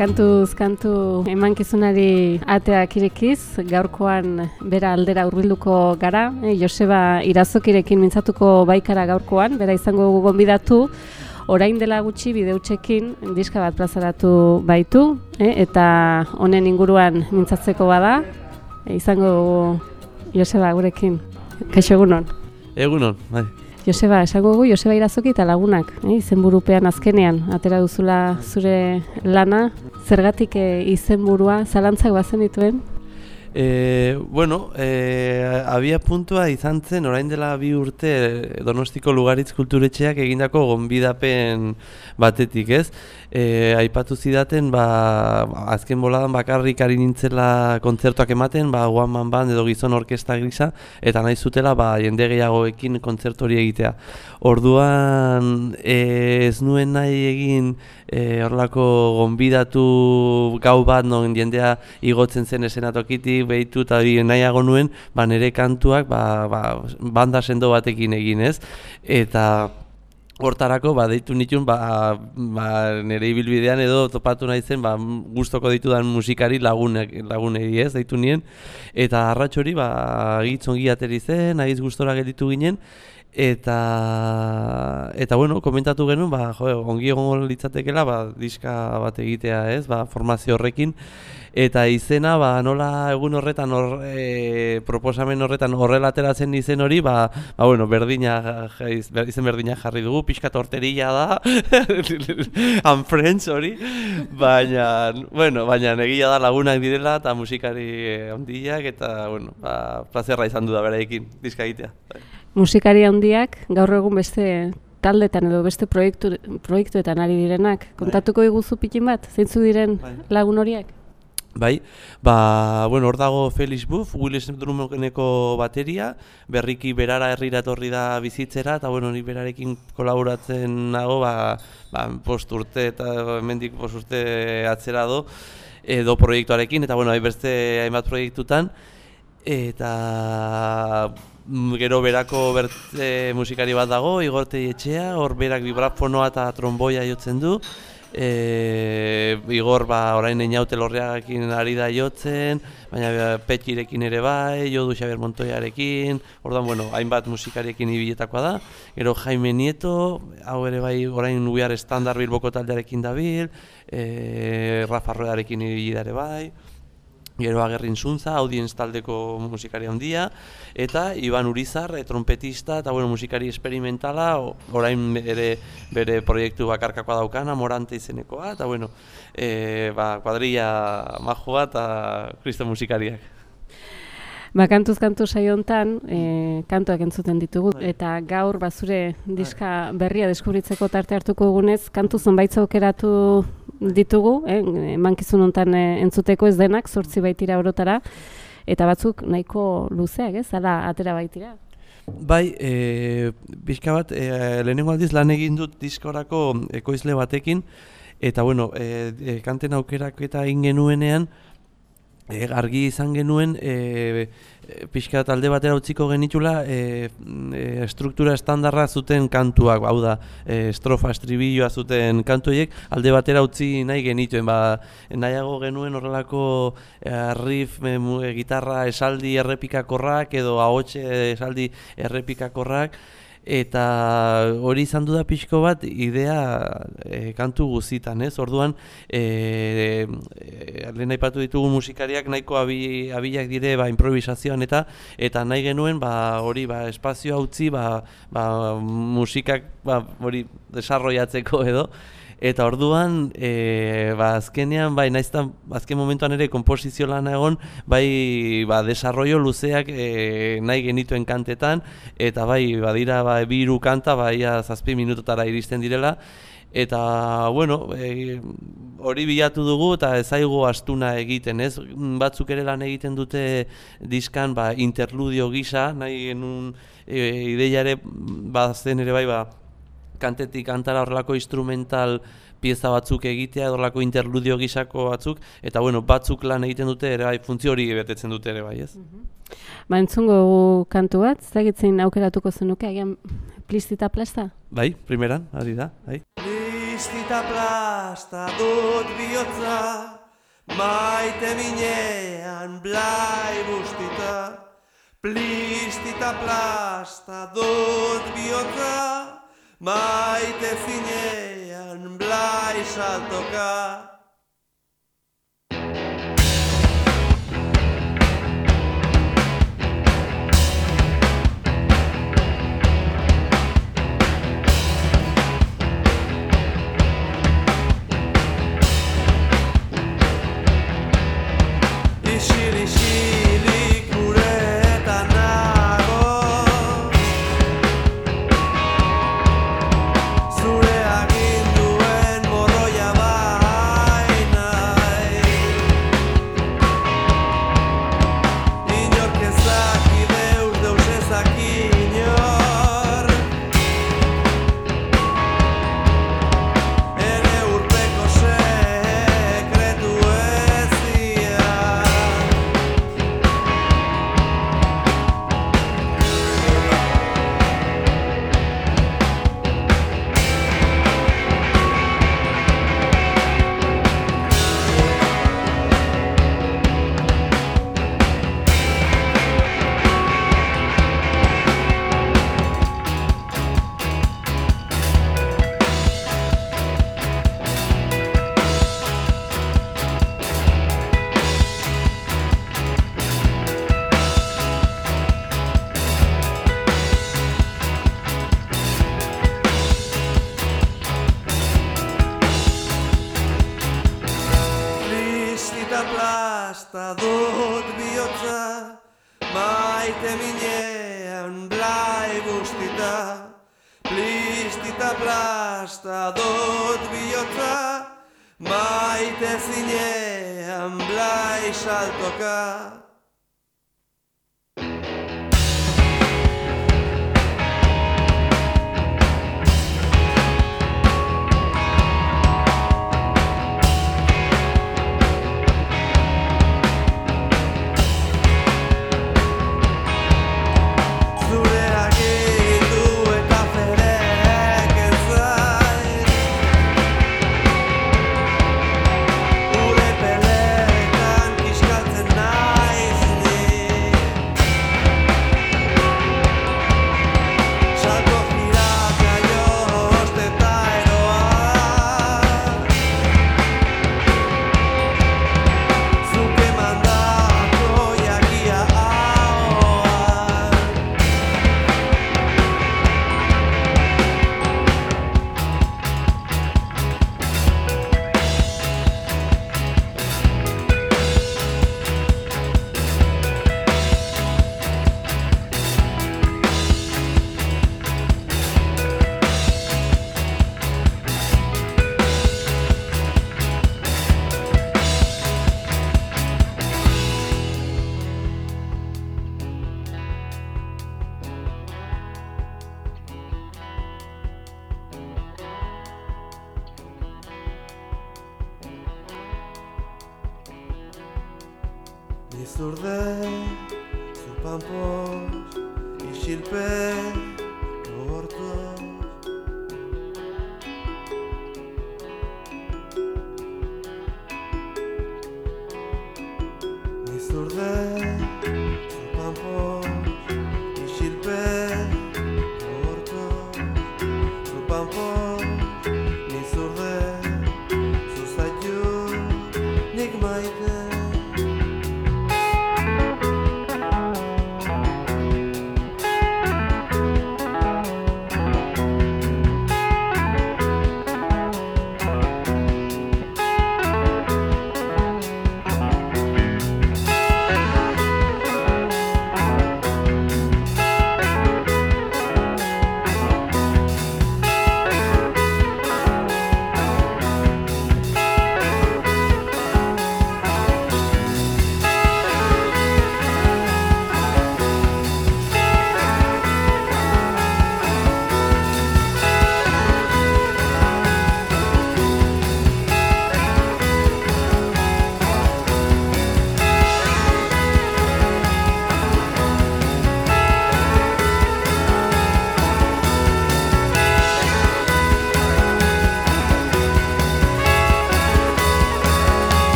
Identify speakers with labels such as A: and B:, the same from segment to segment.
A: kantuz kantu emankizunari ateak irekiz, gaurkoan bera aldera hurbilduko gara, e, Joseba Irazokirekin mintzatuko baikara gaurkoan, bera izango gonbidatu, orain dela gutxi bideutxekin diska bat plazaratu baitu, e, eta honen inguruan mintzatzeko bada, e, izango Joseba gurekin. Kaixo egunon.
B: Egunon, bai.
A: Joseba, esango gu, Joseba Irazoki eta lagunak, eh, izenburupean azkenean, atera duzula zure lana, zergatik eh, izenburua, zalantzak bazen dituen?
B: E, bueno, e, abia puntua izan zen, orain dela bi urte Donostiko Lugaritz Kulturetxeak egindako gonbidapen batetik, ez? E, aipatu zidaten, ba, azken boladan bakarrik ari nintzela kontzertuak ematen, ba, One Man Band edo gizon orkesta grisa, eta nahi zutela, ba, jende gehiagoekin kontzertu hori egitea. Orduan, e, ez nuen nahi egin, e, horlako gonbidatu gau bat, non jendea igotzen zen esenatokitik, behitu eta nahiago nuen, ba, nire kantuak ba, ba, banda sendo batekin egin ez. Eta hortarako ba, deitu nituen ba, ba, nire ibilbidean edo topatu nahi zen ba, guztoko ditudan musikari lagunek, lagunei ez, deitu nien. Eta arratxori ba, gitzongi ateri zen, nahiz gustora gelditu ginen, eta eta bueno, komentatu genuen, ba, jo, ongi egongo litzatekeela, ba, diska bat egitea, ez? Ba, formazio horrekin eta izena, ba, nola egun horretan hor, e, proposamen horretan horrela ateratzen izen hori, ba, ba bueno, berdina izen berdina jarri dugu, pixka torterilla da. and friends hori. Baina, bueno, baina egia da lagunak direla eta musikari handiak eta bueno, ba, plazerra izan du da bereekin diska egitea
A: musikari handiak gaur egun beste taldetan edo beste proiektu, proiektuetan ari direnak. Bai. Kontatuko iguzu pikin bat, zeintzu diren bai. lagun horiek?
B: Bai, ba, bueno, hor dago Felix Buff, Willis Drummoneko bateria, berriki berara herrira etorri da bizitzera, eta bueno, ni berarekin kolaboratzen nago, ba, ba, post urte eta mendik post urte atzera do, edo proiektuarekin, eta bueno, beste hainbat proiektutan, eta Mm, gero berako bertze musikari bat dago, igortei etxea, hor berak vibrafonoa eta tromboia jotzen du. E, igor ba, orain einaute lorreakin ari da jotzen, baina petirekin ere bai, jodu Xabier Montoiarekin, orduan, bueno, hainbat musikariekin ibiletakoa da. Gero Jaime Nieto, hau ere bai orain nubiar estandar bilboko taldearekin dabil, e, Rafa Roearekin ibilidare bai. Gero agerrin zuntza, audienz taldeko musikari handia, eta Iban Urizar, e, trompetista eta bueno, musikari experimentala, orain ere bere proiektu bakarkakoa daukana, morante izenekoa, eta bueno, e, ba, kuadrilla majua eta kristo musikariak.
A: Ba, kantuz kantu saio hontan, e, kantuak entzuten ditugu eta gaur bazure diska berria deskubritzeko tarte hartuko egunez, kantu zonbait aukeratu ditugu, eh, mankizun hontan e, entzuteko ez denak, sortzi baitira orotara, eta batzuk nahiko luzeak, ez? Hala atera baitira.
B: Bai, e, bizka bat, e, lehenengo aldiz lan egin dut diskorako ekoizle batekin, eta bueno, e, e, kanten aukerak eta ingenuenean, e, argi izan genuen e, pixka talde batera utziko genitula e, e, struktura estandarra zuten kantuak, hau da, e, estrofa, estribilloa zuten kantuiek, alde batera utzi nahi genituen, ba, nahiago genuen horrelako e, riff, e, gitarra esaldi errepikakorrak edo ahotxe esaldi errepikakorrak, eta hori izan du da pixko bat idea e, kantu guzitan, ez? Orduan, e, e, lehen aipatu ditugu musikariak nahiko abi, abilak dire ba, improvisazioan eta eta nahi genuen ba, hori ba, espazio utzi ba, ba, musikak ba, hori desarroiatzeko edo Eta orduan, e, ba, azkenean, bai, naizta, azken momentuan ere komposizio lan egon, bai, ba, desarrollo luzeak e, nahi genituen kantetan, eta bai, badira, ba, biru kanta, bai, zazpi minutotara iristen direla, eta, bueno, e, hori bilatu dugu, eta ezaigu astuna egiten, ez? Batzuk ere lan egiten dute diskan, ba, interludio gisa, nahi genuen e, ideiare, ba, zen ere bai, ba, kantetik kantara horrelako instrumental pieza batzuk egitea, horrelako interludio gisako batzuk, eta bueno, batzuk lan egiten dute ere bai, funtzio hori betetzen dute ere bai, ez? Mm
A: Ba, entzungo kantu bat, zagitzen aukeratuko zenuke, agian plistita plasta?
B: Bai, primeran, ari da, bai. Plistita plasta dut bihotza Maite minean blai bustita Plistita plasta dut bihotza Maite zinean blai saltoka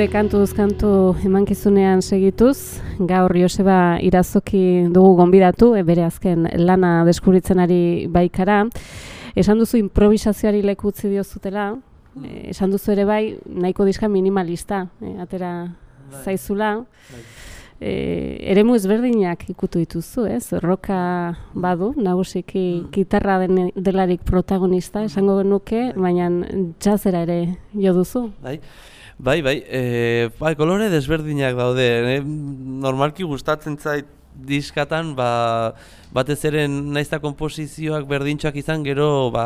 A: gure kantuz kantu emankizunean segituz, gaur Joseba Irazoki dugu gonbidatu, e, bere azken lana deskubritzen ari baikara. Esan duzu improvisazioari leku utzi diozutela, e, esan duzu ere bai nahiko diska minimalista, e, atera bai. zaizula. Bai. E, eremu ezberdinak ikutu dituzu, ez? Roka badu, nagusiki mm. gitarra den, delarik protagonista, esango genuke, baina jazzera ere jo duzu.
B: Bai. Bai, bai, e, bai, kolore desberdinak daude. E, normalki gustatzen zait diskatan, ba, batez ere naizta konposizioak berdintxoak izan, gero ba,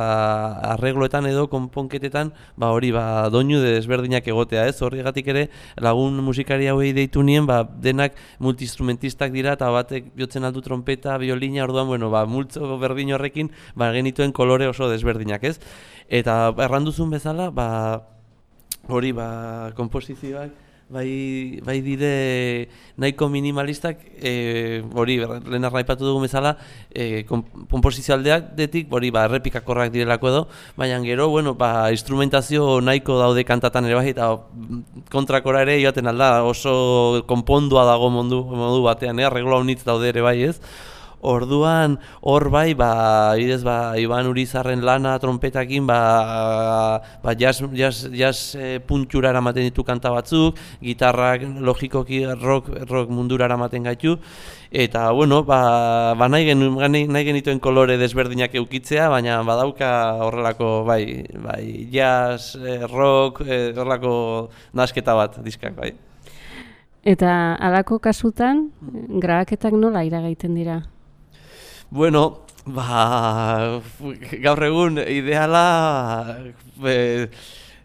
B: arregloetan edo konponketetan ba, hori ba, doinu desberdinak egotea, ez? Horregatik ere lagun musikari hauei deitu nien, ba, denak multiinstrumentistak dira eta batek jotzen aldu trompeta, biolina, orduan, bueno, ba, multzo berdin horrekin ba, genituen kolore oso desberdinak, ez? Eta erranduzun bezala, ba, hori ba, komposizioak bai, bai dire nahiko minimalistak e, hori lehen arraipatu dugu bezala e, komposizio aldeak detik hori ba, errepikakorrak direlako edo baina gero bueno, ba, instrumentazio nahiko daude kantatan ere bai eta kontrakora ere joaten alda oso konpondua dago modu, modu batean, eh? regula honitz daude ere bai ez Orduan hor bai, ba, idez, ba, Iban Urizarren lana trompetakin, ba, ba jazz, jazz, jazz e, puntxura eramaten ditu kanta batzuk, gitarrak logikoki rock, rock mundura eramaten gaitu, eta, bueno, ba, ba nahi, gen, nahi genituen kolore desberdinak eukitzea, baina badauka horrelako, bai, bai, jazz, e, rock, e, horrelako nasketa bat diskak, bai.
A: Eta alako kasutan, grabaketak nola iragaiten dira?
B: Bueno, ba, gaur egun ideala e,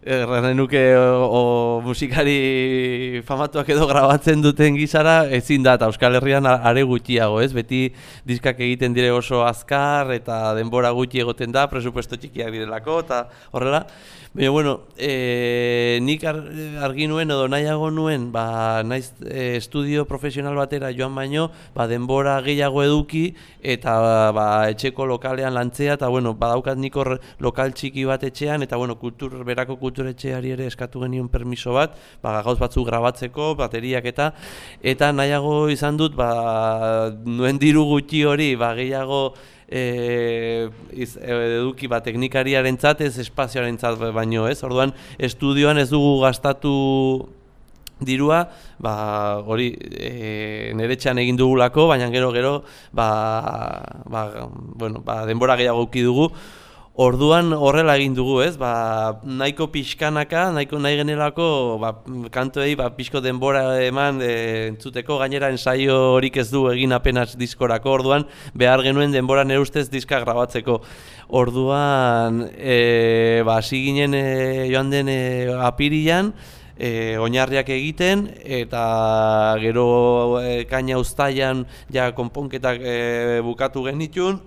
B: erran nuke o, musikari famatuak edo grabatzen duten gizara ezin da, eta Euskal Herrian are gutxiago, ez? Beti diskak egiten dire oso azkar eta denbora gutxi egoten da, presupuesto txikiak direlako, eta horrela. Baina, bueno, e, nik argi nuen edo nahiago nuen, ba, naiz e, estudio profesional batera joan baino, ba, denbora gehiago eduki eta ba, etxeko lokalean lantzea, eta bueno, badaukat niko lokal txiki bat etxean, eta bueno, kultur, berako kulturetxeari ere eskatu genion permiso bat, ba, gauz batzuk grabatzeko, bateriak eta, eta nahiago izan dut, ba, nuen diru gutxi hori, ba, gehiago, e, iz, e, eduki ba, teknikariaren ez espazioaren baino ez. Orduan, estudioan ez dugu gastatu dirua, ba, hori e, nire egin dugulako, baina gero gero ba, ba, bueno, ba, denbora gehiago dugu. Orduan horrela egin dugu, ez? Ba, nahiko pixkanaka, nahiko nahi genelako, ba, kantoei ba, pixko denbora eman e, entzuteko, gainera ensaio horik ez du egin apenas diskorako, orduan behar genuen denbora nire ustez diska grabatzeko. Orduan, e, ba, ginen e, joan den e, apirian, e, oinarriak egiten eta gero e, kaina ustaian ja konponketak e, bukatu genitun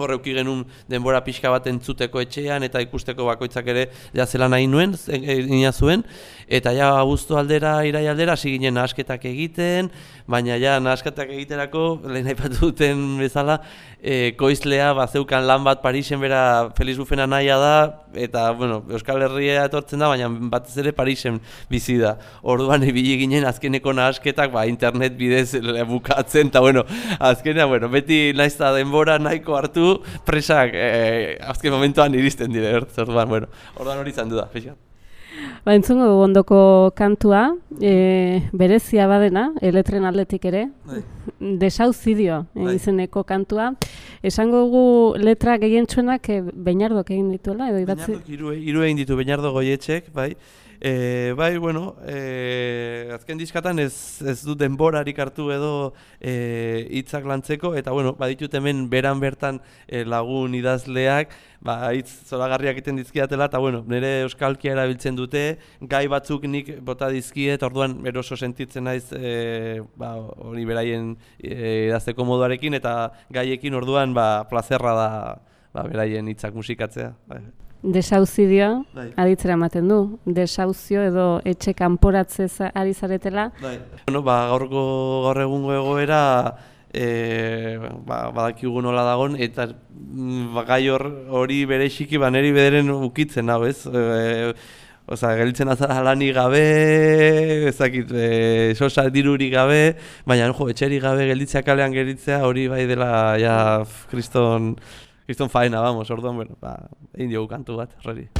B: horreuki genuen denbora pixka bat entzuteko etxean eta ikusteko bakoitzak ere ja zela nahi nuen, ina zuen, eta ja abuztu aldera, irai aldera, hasi ginen nahasketak egiten, baina ja nahasketak egiterako, lehen aipatu duten bezala, e, koizlea bazeukan lan bat Parisen bera Feliz Bufena nahia da, eta bueno, Euskal Herria etortzen da, baina batez ere Parisen bizi da. Orduan ibili ginen azkeneko nahasketak ba, internet bidez bukatzen, eta bueno, azkenea, bueno, beti naizta denbora nahiko hartu, presak eh, azken momentuan iristen dire, orduan, bueno, orduan hori izan du da,
A: Ba, entzungo ondoko kantua, e, berezia badena, eletren atletik ere, bai. desauzidio e, bai. izeneko kantua. Esango gu letra gehien txuenak e, Beñardok egin dituela, edo
B: idatzi? Beñardok iru, egin ditu Beñardo goietxek, bai. E, bai, bueno, e, azken diskatan ez, ez du denborarik hartu edo e, hitzak lantzeko, eta bueno, baditut hemen beran bertan e, lagun idazleak, ba, hitz zoragarriak egiten dizkiatela, eta bueno, nire euskalkia erabiltzen dute, gai batzuk nik bota dizkiet, orduan eroso sentitzen naiz e, ba, hori beraien e, idazteko moduarekin, eta gaiekin orduan ba, plazerra da ba, beraien hitzak musikatzea. Bai.
A: Desauzidioa, bai. aditzera ematen du, desauzio edo etxe kanporatze ari zaretela.
B: Bai. Bueno, ba, gaurko gaur egungo egoera e, ba, badakigu nola dagon, eta mm, ba, gai hori bere xiki baneri bederen ukitzen, hau ez? E, Osa, gelditzen azara lani gabe, ezakit, e, sosa diruri gabe, baina jo, etxeri gabe gelditzea kalean gelditzea, hori bai dela, ja, kriston, kriston faena, vamos, orduan, bueno, ba, egin diogu kantu bat, horreri.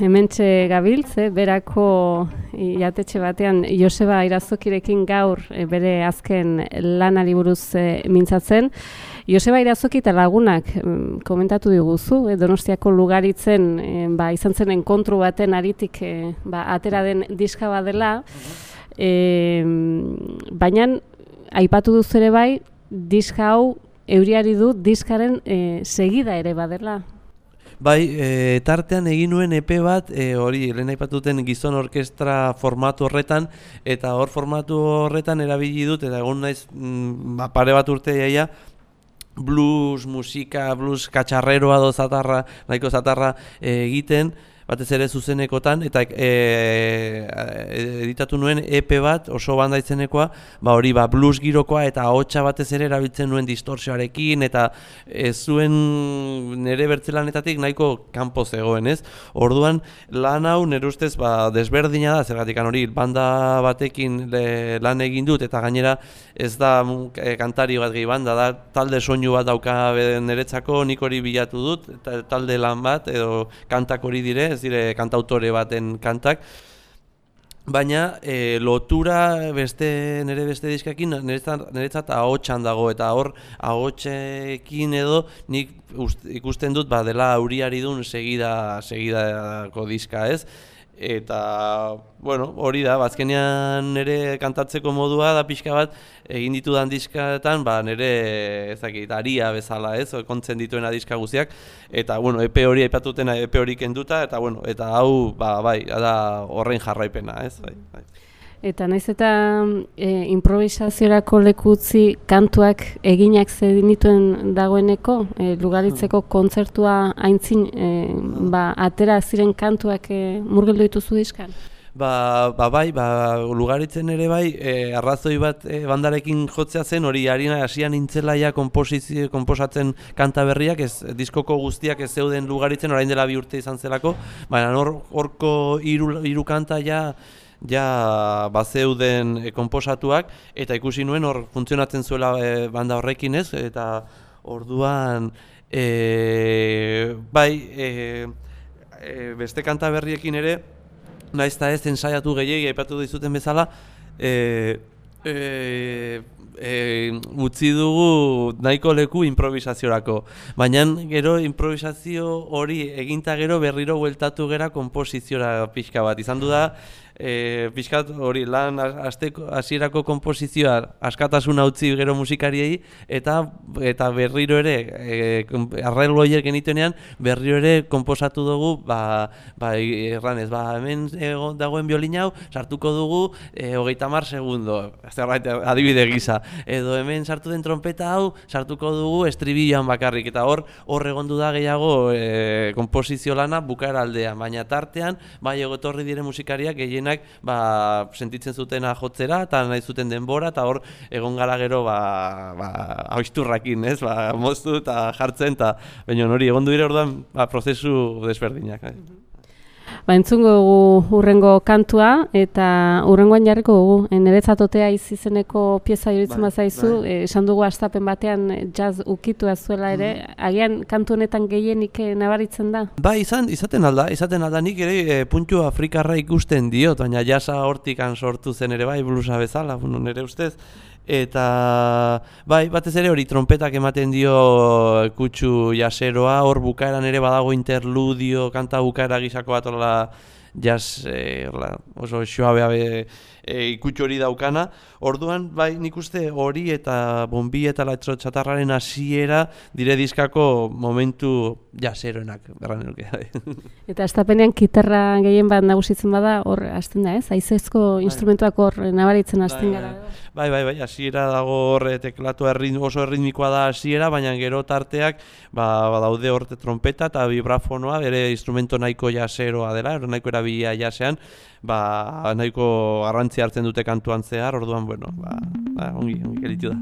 A: Hementxe gabiltz, eh, berako jatetxe batean Joseba Irazokirekin gaur eh, bere azken lanari buruz eh, mintzatzen. Joseba Irazoki eta lagunak mm, komentatu diguzu, eh, Donostiako lugaritzen eh, ba, izan zenen kontru baten aritik eh, ba, atera den diska badela, eh, baina aipatu duz ere bai, diska hau euriari du diskaren eh, segida ere badela.
B: Bai, e, tartean egin nuen EP bat, e, hori, lehen aipatuten gizon orkestra formatu horretan, eta hor formatu horretan erabili dut, eta egun naiz mm, ba, pare bat urte jaia, blues musika, blues katxarreroa do zatarra, nahiko zatarra egiten, batez ere zuzenekotan eta e, editatu nuen EP bat oso banda izenekoa, ba hori ba blues girokoa eta ahotsa batez ere erabiltzen nuen distorsioarekin eta ez zuen nere bertzelanetatik nahiko kanpo zegoen, ez? Orduan lan hau nere ustez ba desberdina da zergatik hori banda batekin lan egin dut eta gainera ez da e, kantari bat gehi banda da talde soinu bat dauka niretzako nik hori bilatu dut talde lan bat edo kantak hori dire ez dire kantautore baten kantak, baina e, lotura beste nere beste diskakin niretzat ahotsan dago eta hor ahotsekin edo nik ikusten dut ba dela auriari dun segida segidako diska, ez? Eta bueno, hori da, bazkenean nire kantatzeko modua da pixka bat egin ditudan diskaetan, ba nire ezakit, aria bezala, ez, kontzen dituena diska guztiak eta bueno, EP hori aipatutena EP hori kenduta eta bueno, eta hau ba bai, da horrein jarraipena, ez, bai, bai.
A: Eta naiz eta e, improvisaziorako lekutzi kantuak eginak zedinituen dagoeneko, e, lugaritzeko hmm. kontzertua aintzin, e, ba, atera ziren kantuak e, murgildu dituzu dizkan?
B: Ba, ba bai, ba, lugaritzen ere bai, e, arrazoi bat e, bandarekin jotzea zen, hori harina hasian intzelaia komposatzen kanta berriak, ez, diskoko guztiak ez zeuden lugaritzen, orain dela bi urte izan zelako, baina horko hiru, hiru kanta ja, ja bazeuden e, konposatuak eta ikusi nuen hor funtzionatzen zuela e, banda horrekin ez eta orduan e, bai e, e, beste kanta berriekin ere naiz eta ez ensaiatu gehiagi aipatu dizuten bezala e, e, e, utzi dugu nahiko leku improvisaziorako. Baina gero improvisazio hori eginta gero berriro bueltatu gera kompoziziora pixka bat. Izan du da, e, pixkat hori lan asteko hasierako konposizioa askatasuna utzi gero musikariei eta eta berriro ere e, arreglo horiek genituenean berriro ere konposatu dugu ba, ba erranez ba hemen dagoen biolin hau sartuko dugu e, hogeita mar segundo. Zerbait adibide gisa. Edo hemen sartu den trompeta hau sartuko dugu estribilloan bakarrik. Eta hor hor egondu da gehiago e, konposizio lana bukaera aldean baina tartean bai egotorri dire musikariak gehiena ba, sentitzen zutena jotzera eta nahi zuten denbora eta hor egon gara gero ba, ba, hausturrakin, ez? Ba, moztu eta jartzen eta baina hori egon du dire orduan ba, prozesu desberdinak. Eh?
A: Ba, entzungo dugu urrengo kantua eta urrengoan jarriko dugu. Niretzatotea izizeneko pieza juritzen bai, bazaizu, bai. Eh, esan dugu astapen batean jazz ukitu zuela ere, mm. agian kantu honetan gehienik eh, nabaritzen da?
B: Ba, izan, izaten alda, izaten alda nik ere e, puntu afrikarra ikusten diot, baina jasa hortikan sortu zen ere bai, blusa bezala, nire ustez, eta bai, batez ere hori trompetak ematen dio kutsu jaseroa, hor bukaeran ere badago interludio, kanta bukaera gisako bat horrela jaz, e, oso xoabea be, e, ikutxo hori daukana. Orduan, bai, nik uste hori eta bombi eta laitzo txatarraren hasiera dire diskako momentu jaseroenak, berran eruke.
A: eta estapenean kitarra gehien bat nagusitzen bada, hor hasten da ez? Aizezko bai. instrumentuak hor nabaritzen hasten bai, gara.
B: Bai, bai, bai, hasiera dago hor eh, teklatu oso erritmikoa da hasiera, baina gero tarteak ba, ba daude hor trompeta eta vibrafonoa, bere instrumento nahiko jaseroa dela, nahiko erabilia jasean, ba, nahiko garrantzi hartzen dute kantuan zehar, orduan, bueno, ba, ba ongi, ongi da.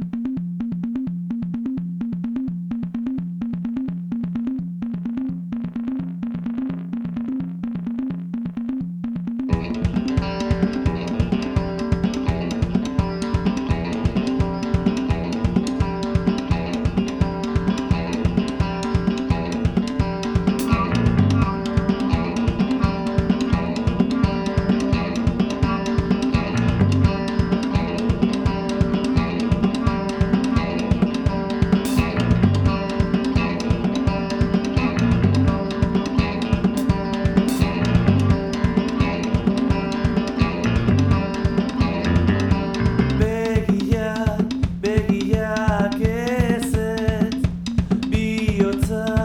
C: water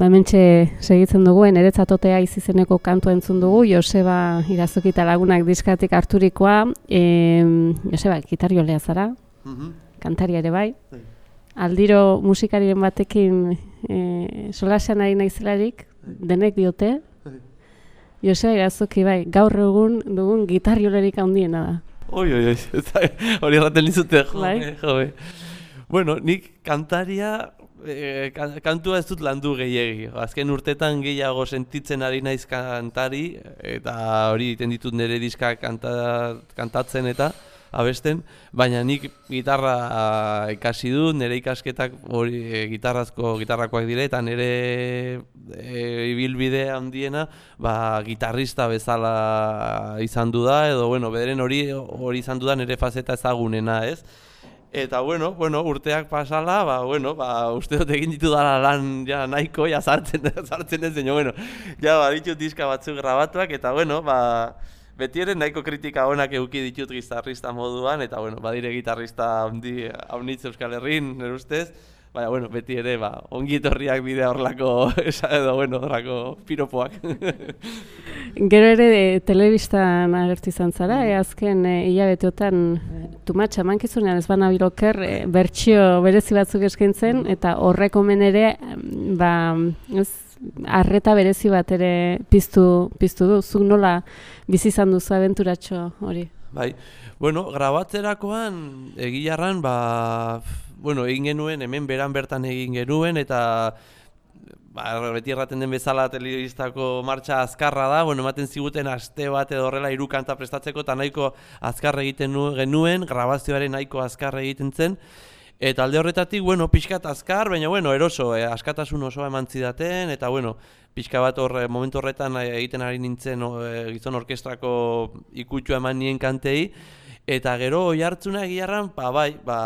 A: Ba, hementxe segitzen dugu, eretzatotea izizeneko kantua entzun dugu, Joseba Irazokita lagunak diskatik harturikoa, e, Joseba, gitariolea zara,
B: Mhm.
A: kantaria ere bai.
B: Bai.
A: Aldiro musikariren batekin e, solasean ari naizelarik, denek diote,
B: Bai.
A: Joseba Irazoki bai, gaur egun dugun gitarriolerik handiena da.
B: Oi, oi, oi, hori erraten dizute, jo,
A: Bai.
B: eh, jo, eh. Bueno, nik kantaria, eh, kan- kantua ez dut landu gehiegi. Azken urtetan gehiago sentitzen ari naiz kantari, eta hori egiten ditut nire diska kanta, kantatzen eta abesten, baina nik gitarra ikasi dut, nire ikasketak hori eh, gitarrazko gitarrakoak dire, eta nire e, ibilbide handiena ba, gitarrista bezala izan du da, edo bueno, bederen hori hori izan du da nire fazeta ezagunena, ez? Eta bueno, bueno, urteak pasala, ba, bueno, ba, uste dut egin ditu dala lan ja nahiko, ja sartzen, sartzen ez, baina, bueno, ja baditut diska batzuk grabatuak, eta bueno, ba, beti ere nahiko kritika onak eduki ditut gitarrista moduan, eta bueno, badire gitarrista handi, haunitz Euskal Herrin, nire ustez, Baina, bueno, beti ere, ba, ongi etorriak bidea horlako, esa edo, bueno, horlako piropoak.
A: Gero ere e, telebistan agertu izan zara, e, azken e, hilabeteotan tumatxa mankizunean ez bana biloker e, bertsio berezi batzuk eskaintzen eta horrek omen ere ba, ez, arreta berezi bat ere piztu, piztu du. Zuk nola bizi izan duzu abenturatxo hori?
B: Bai, bueno, grabatzerakoan egilarran, ba, bueno, egin genuen, hemen beran bertan egin genuen, eta ba, beti erraten den bezala telebistako martxa azkarra da, bueno, ematen ziguten aste bat edo horrela hiru kanta prestatzeko, eta nahiko azkar egiten nu- genuen, grabazioaren nahiko azkar egiten zen, Eta alde horretatik, bueno, pixkat azkar, baina bueno, eroso, eh, askatasun osoa eman zidaten, eta bueno, pixka bat hor, eh, momentu horretan eh, egiten ari nintzen eh, gizon orkestrako ikutxua eman nien kantei, Eta gero oi hartzuna egiarran, ba, bai, ba,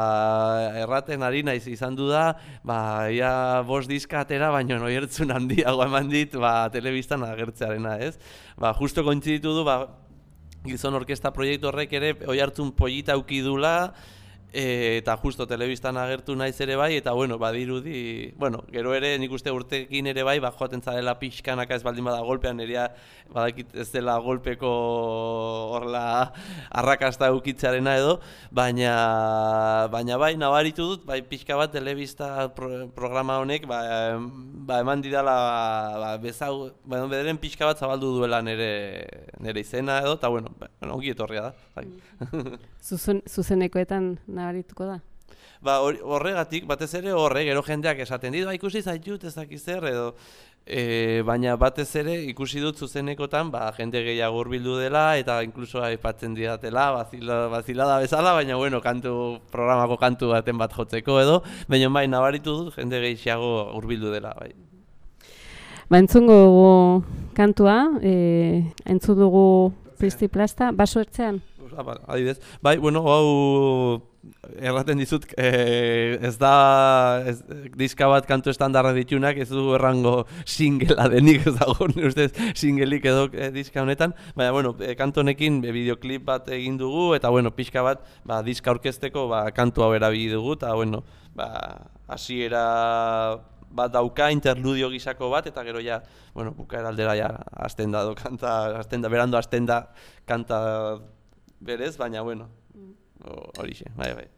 B: erraten ari naiz izan du da, ba, ia bost diska atera, baina oi hartzun handiago eman dit, ba, telebistan agertzearena, ez? Ba, justo kointziditu du, ba, gizon orkesta proiektu horrek ere oi hartzun polita aukidula, E, eta justo telebistan agertu naiz ere bai, eta bueno, badirudi, bueno, gero ere nik uste urtekin ere bai, ba, joaten zarela pixkanaka ez baldin bada golpean, eria badakit ez dela golpeko horla arrakasta eukitzearena edo, baina, baina bai, nabaritu dut, bai, pixka bat telebista programa honek, ba, ba eman didala, ba, bezau, ba, bederen pixka bat zabaldu duela nere, nere izena edo, eta bueno, ba, ongi etorria da. Bai.
A: Zuzen, zuzenekoetan nabarituko da?
B: Ba, horregatik, batez ere horre, gero jendeak esaten dit, ba, ikusi zaitut ez zer edo, e, baina batez ere ikusi dut zuzenekotan, ba, jende gehiago hurbildu dela, eta inkluso aipatzen didatela, bazila, bazila da bezala, baina bueno, kantu, programako kantu baten bat jotzeko edo, baina bai, nabaritu dut, jende gehiago hurbildu dela, bai.
A: Ba, entzungo kantua, e, entzun dugu Pristi Plasta, baso ertzean?
B: Ba, adibidez, bai, bueno, hau erraten dizut, e, ez da ez, diska bat kantu estandarra ditunak, ez du errango singela denik, ez dago, ustez, singelik edo e, diska honetan, baina, bueno, e, kantu honekin videoklip bat egin dugu, eta, bueno, pixka bat, ba, diska orkesteko, ba, kantu hau erabili dugu, eta, bueno, ba, hasiera bat dauka interludio gisako bat eta gero ja, bueno, bukaera aldera ja hasten da do kanta, hasten da berando hasten da kanta berez, baina bueno. Mm. Horixe, bai bai.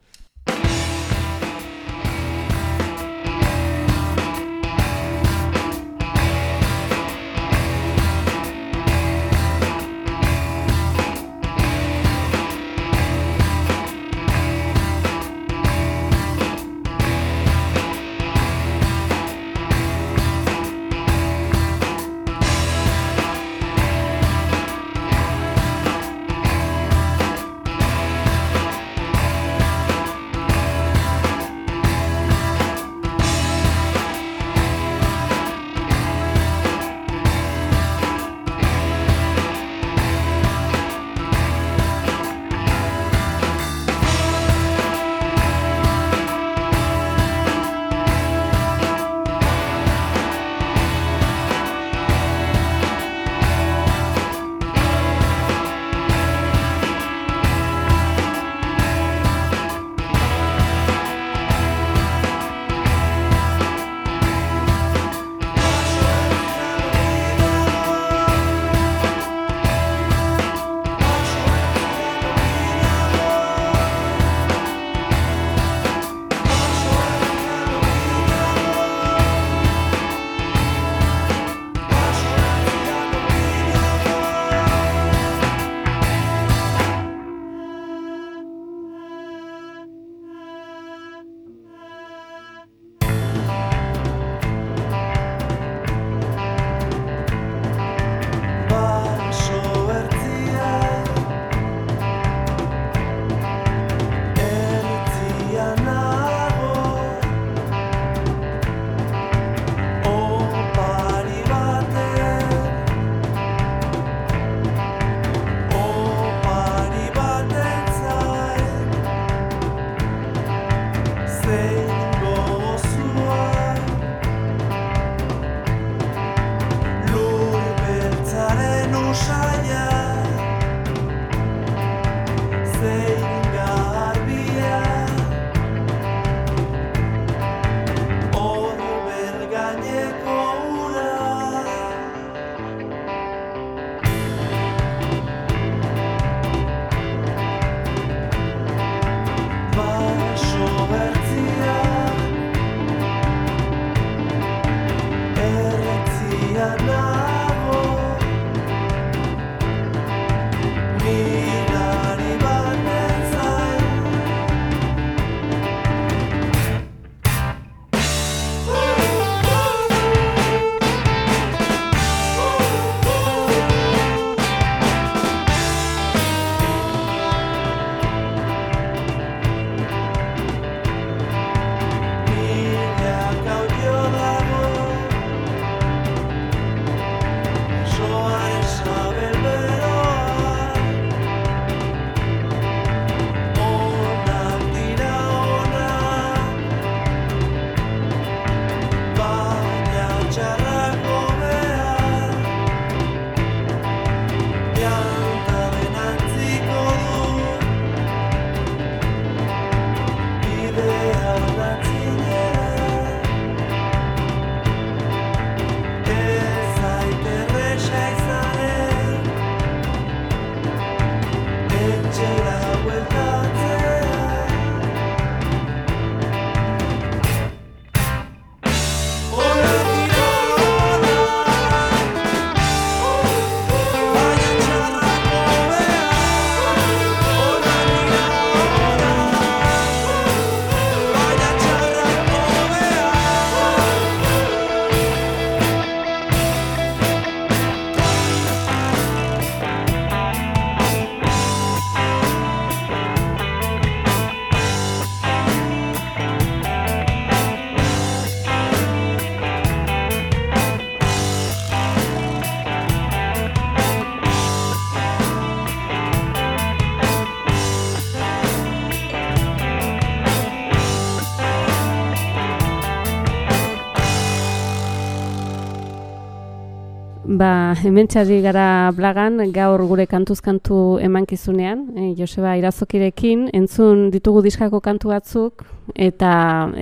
A: Hemen txarri gara blagan, gaur gure kantuz-kantu emankizunean, e, Joseba Irazokirekin, entzun ditugu diskako kantu batzuk, eta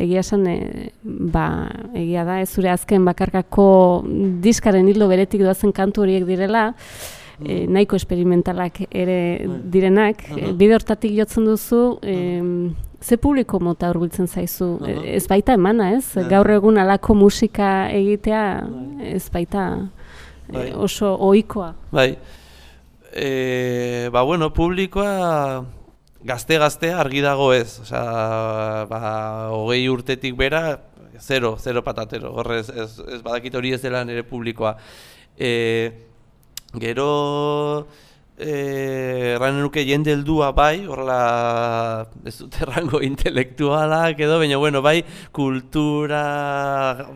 A: egia esan, e, ba, egia da, ez zure azken bakarkako diskaren hildo beretik doazen kantu horiek direla, e, nahiko esperimentalak ere
B: Bai.
A: direnak, e, bide hortatik jotzen duzu, e, ze publiko mota hurbiltzen zaizu, E,
B: Aha.
A: ez baita emana, ez?
B: Bai.
A: Gaur egun alako musika egitea,
B: Bai.
A: ez baita
B: Bai.
A: e, oso ohikoa.
B: Bai. E, ba, bueno, publikoa gazte-gaztea argi dago ez. Osea, ba, hogei urtetik bera, zero, zero patatero. Horrez, ez, ez badakit hori ez dela nire publikoa. E, gero, erran nuke jende heldua bai, horrela ez dut errango intelektualak edo, baina bueno, bai kultura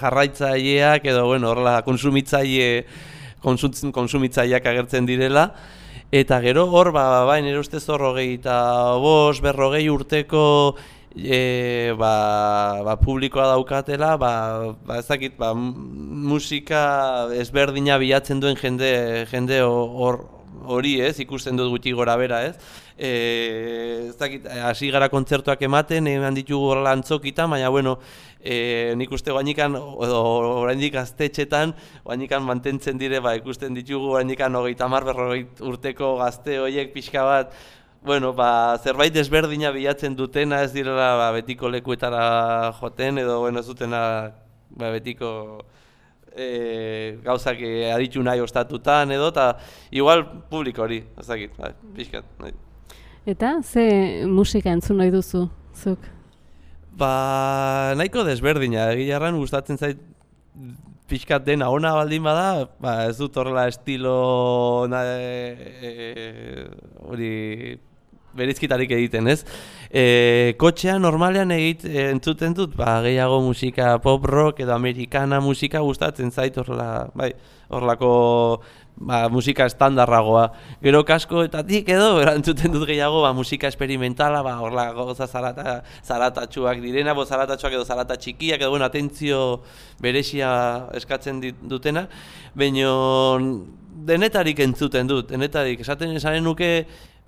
B: jarraitzaileak edo bueno, horrela konsumitzaile konsum- konsumitzaileak agertzen direla. Eta gero hor, ba, ba, nire ustez hor hogei eta bos, berrogei urteko e, ba, ba, publikoa daukatela, ba, ba, ez ba, musika ezberdina bilatzen duen jende, jende ho- hor hori ez, ikusten dut gutxi gora bera ez. E, ez dakit, hasi gara kontzertuak ematen, eman ditugu horrela antzokitan, baina bueno, e, nik uste guainikan, edo oraindik gaztetxetan, guainikan mantentzen dire, ba, ikusten ditugu guainikan hogeita mar urteko gazte horiek pixka bat, bueno, ba, zerbait desberdina bilatzen dutena ez direla ba, betiko lekuetara joten, edo bueno, ez dutena ba, betiko e, gauzak e, aditu nahi ostatutan edo, eta igual publiko hori, ez dakit, bai, pixkat, bai.
A: Eta ze musika entzun nahi duzu, zuk?
B: Ba, nahiko desberdina, egia erran gustatzen zait pixkat dena ona baldin bada, ba, ez dut horrela estilo na, e, hori berizkitarik egiten, ez? E, kotxean normalean egit e, entzuten dut, ba, gehiago musika pop rock edo amerikana musika gustatzen zait horrela, bai, horrelako ba, musika estandarragoa. Gero kaskoetatik edo erantzuten dut gehiago ba, musika esperimentala, ba, horla goza zarata, zaratatxuak direna, bo zaratatxuak edo zarata txikiak edo bueno, atentzio berexia eskatzen dutena, baino denetarik entzuten dut, denetarik, esaten esanen nuke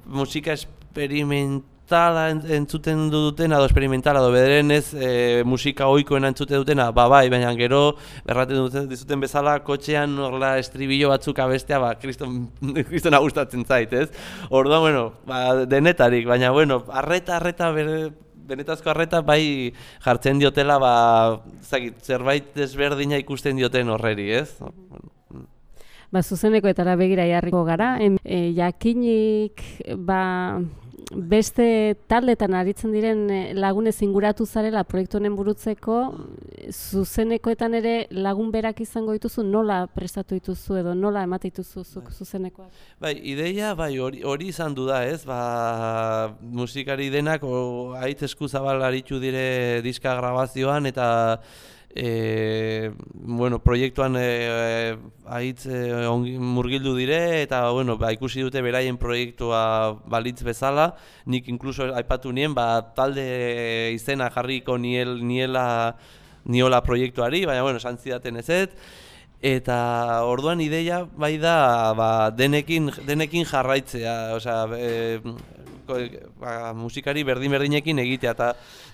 B: musika esperimentala en- entzuten dutena, edo esperimentala, edo bederen ez e, musika ohikoena entzuten dutena, ba bai, baina gero erraten duten, dizuten bezala, kotxean horla estribillo batzuk abestea, ba, kriston, kristona gustatzen zait, ez? Orduan, bueno, ba, denetarik, baina, bueno, arreta, arreta, bere, benetazko arreta bai jartzen diotela, ba, zakit, zerbait desberdina ikusten dioten horreri, ez?
A: Ba, zuzenekoetara begira jarriko gara, em, e, jakinik ba, beste taldetan aritzen diren e, lagunez inguratu zarela proiektu honen burutzeko, zuzenekoetan ere lagun berak izango dituzu, nola prestatu dituzu edo nola emate dituzu zuk zuzenekoak?
B: Bai, ideia bai hori hori izan du da, ez? Ba, musikari denak aitz eskuzabal aritu dire diska grabazioan eta e, bueno, proiektuan e, e, ongi, murgildu dire eta bueno, ba, ikusi dute beraien proiektua balitz bezala, nik inkluso aipatu nien, ba, talde izena jarriko niel, niela niola proiektuari, baina bueno, esan zidaten ezetz, Eta orduan ideia bai da ba, denekin, denekin jarraitzea, osea, e, ba, musikari berdin-berdinekin egitea, eta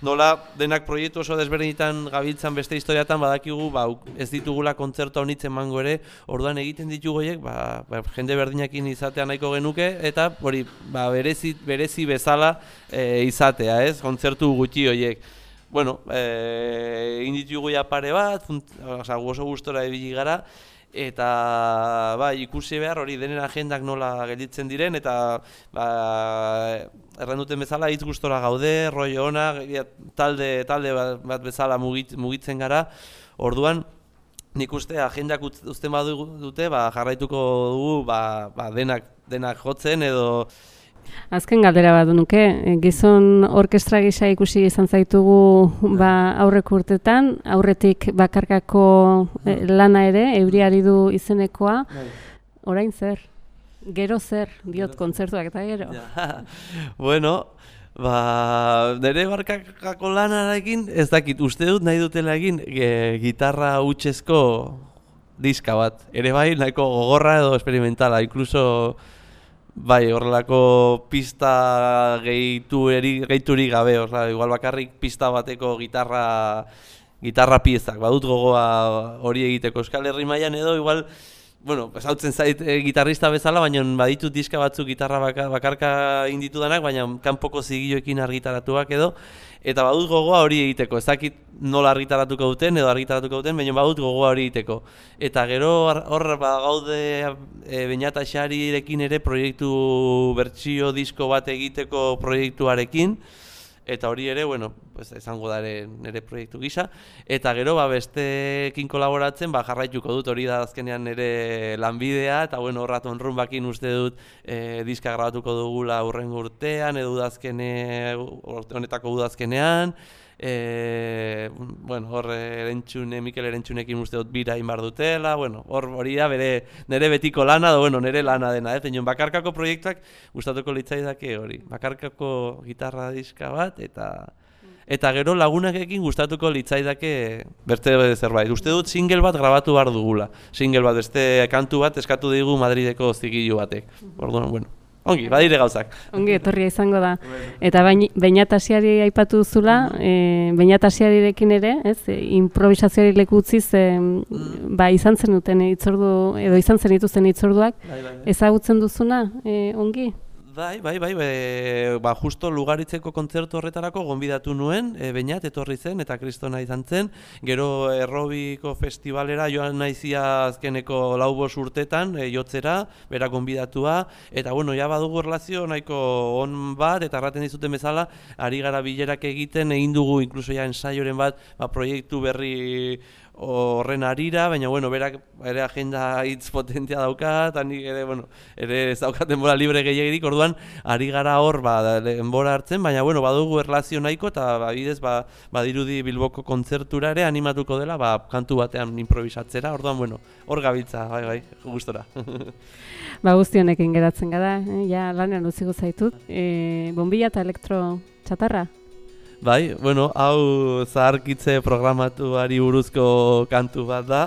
B: nola denak proiektu oso desberdinetan gabiltzan beste historiatan badakigu ba, ez ditugula kontzertu honitzen emango ere, orduan egiten ditugu horiek ba, ba, jende berdinekin izatea nahiko genuke, eta hori ba, berezi, berezi bezala e, izatea, ez, kontzertu gutxi horiek. Bueno, eh, egin ditugu ja pare bat, gu oso gustora ibili gara, eta bai, ikusi behar hori denen agendak nola gelditzen diren, eta ba, erran duten bezala hitz gustora gaude, rollo ona, talde, talde bat, bezala mugit, mugitzen gara, orduan, nik uste agendak uzten badu dute, ba, jarraituko dugu ba, ba, denak, denak jotzen edo
A: Azken galdera bat nuke, e, gizon orkestra gisa ikusi izan zaitugu ba, aurreko urtetan, aurretik bakarkako e, lana ere, euriari du izenekoa, orain zer? Gero zer, diot kontzertuak eta gero.
B: Ja, bueno, ba, nire barkakako lanarekin ez dakit, uste dut nahi dutela egin e, gitarra hutsezko diska bat. Ere bai, nahiko gogorra edo experimentala, incluso bai, horrelako pista gehiturik gabe, osea, igual bakarrik pista bateko gitarra gitarra piezak, badut gogoa hori egiteko. Euskal Herri mailan edo igual bueno, esautzen zait e, gitarrista bezala, baina baditut diska batzuk gitarra baka, bakarka inditudanak, baina kanpoko zigioekin argitaratuak edo, eta badut gogoa hori egiteko, ez dakit nola argitaratuko duten edo argitaratuko duten, baina badut gogoa hori egiteko. Eta gero hor ba, gaude e, bainata xarirekin ere proiektu bertsio disko bat egiteko proiektuarekin, eta hori ere, bueno, pues, esango da nire proiektu gisa, eta gero ba, besteekin kolaboratzen ba, jarraituko dut hori da azkenean nire lanbidea, eta bueno, horraton rumbakin uste dut e, diska grabatuko dugula urren urtean, edo udazkene, honetako udazkenean, e, bueno, hor erentxune, Mikel erentxunekin uste dut bira inbar dutela, bueno, hor hori da bere nere betiko lana, da, bueno, nere lana dena, ez? Eh? bakarkako proiektuak gustatuko litzaidake hori, bakarkako gitarra diska bat, eta eta gero lagunakekin gustatuko litzaidake berte zerbait. Uste dut single bat grabatu behar dugula. Single bat, beste kantu bat eskatu digu Madrideko zigilu batek. Orduan, bueno, Ongi, badire gauzak.
A: Ongi, etorria izango da. Eta bainatasiari aipatu duzula, e, bainatasiarekin ere, ez, e, improvisazioari leku utziz, e, ba, izan zen duten itzordu, edo izan zen dituzten itzorduak, bai, bai, bai. ezagutzen duzuna, e, ongi?
B: Bai, bai, bai, bai, ba, justo lugaritzeko kontzertu horretarako gonbidatu nuen, e, bainat etorri zen eta kristona izan zen, gero errobiko festivalera joan naizia azkeneko laubos urtetan, e, jotzera, bera gonbidatua, eta bueno, ja badugu relazio nahiko on bat, eta erraten dizuten bezala, ari gara bilerak egiten, egin dugu inkluso ja ensaioren bat, ba, proiektu berri horren arira, baina bueno, berak ere agenda hitz potentia dauka, eta nik ere, bueno, ere ez daukat denbora libre gehiagirik, orduan ari gara hor ba, denbora hartzen, baina bueno, badugu erlazio nahiko, eta ba, bidez, ba, badirudi Bilboko kontzertura ere animatuko dela, ba, kantu batean improvisatzera, orduan, bueno, hor gabiltza, bai, bai, gustora.
A: ba, guztionekin geratzen gara, eh? ja, lanean utziko zaitut, e, bombilla eta elektro txatarra?
B: Bai, bueno, hau zaharkitze programatuari buruzko kantu bat da.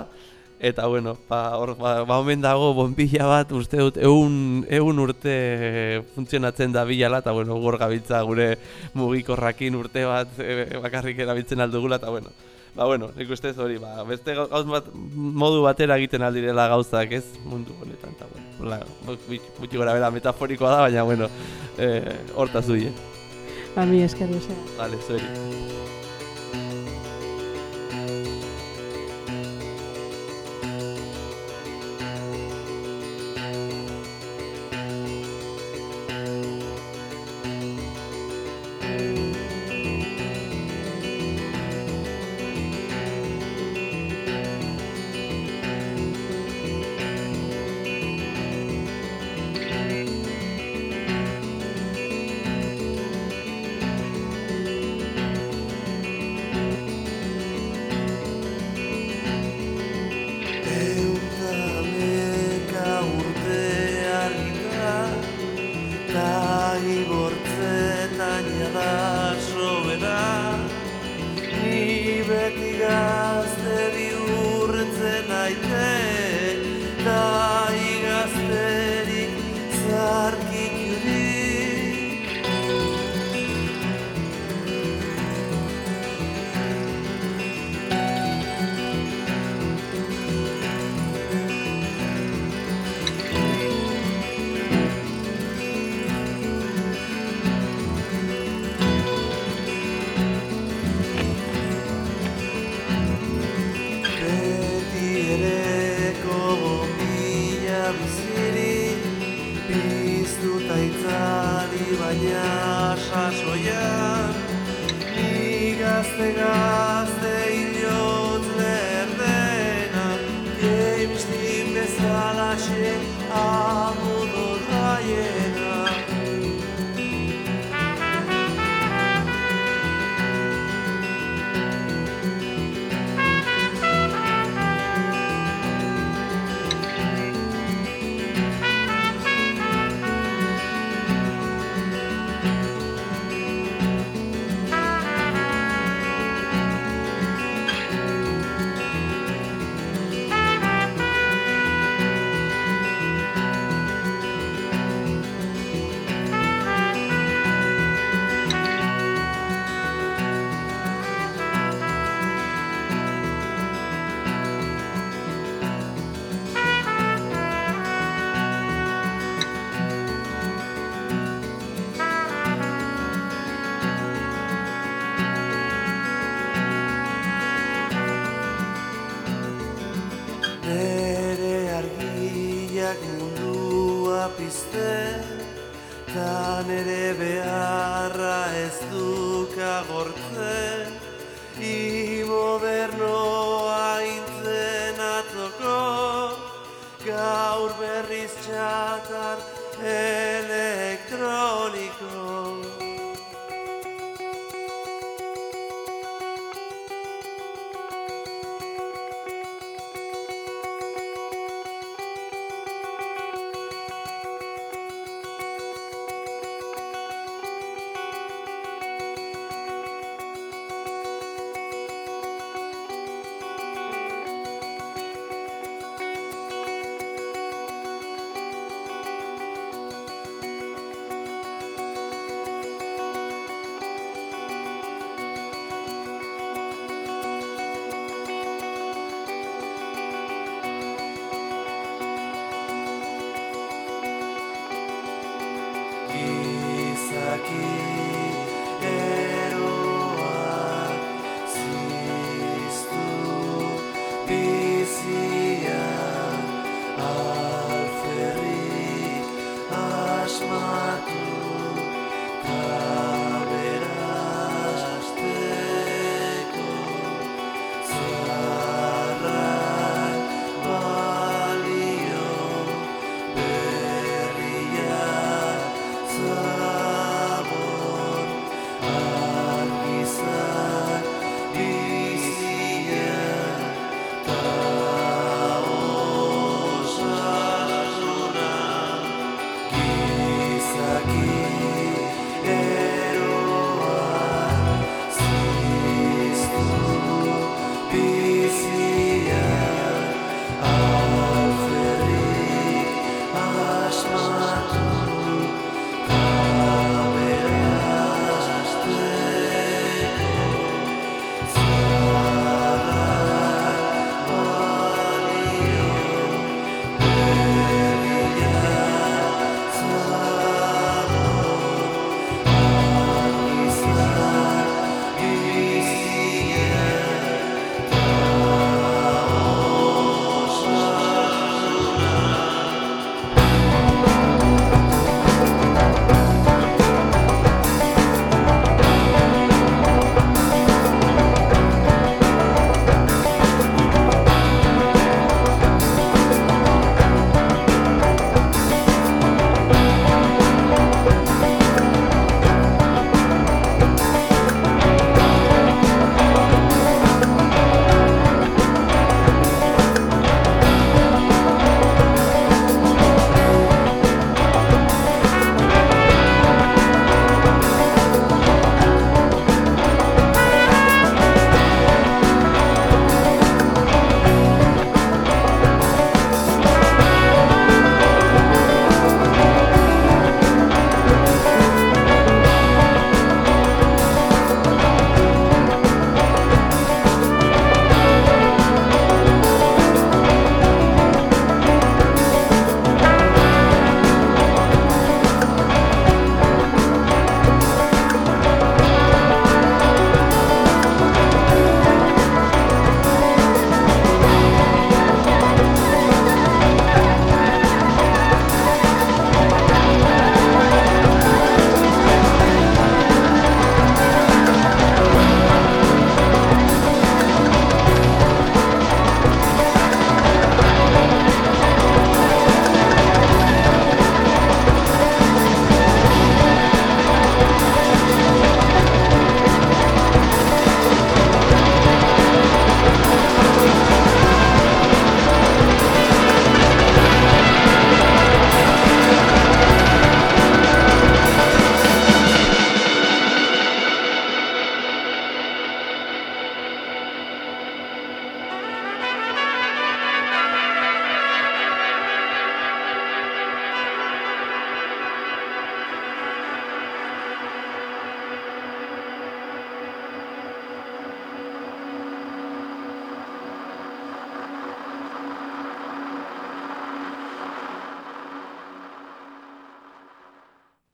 B: Eta, bueno, ba, hor, ba, ba omen dago bombilla bat, uste dut, egun, egun urte funtzionatzen da bilala, eta, bueno, gor gabiltza gure mugikorrakin urte bat e, bakarrik erabiltzen aldugula, eta, bueno, ba, bueno, nik uste hori, ba, beste gauz bat, modu batera egiten aldirela gauzak, ez, mundu honetan, eta, bueno, mutu gora bera metaforikoa da, baina, bueno, eh, hortaz duie.
A: A mí es que no sé.
B: Vale, serio. Eta igortzen daina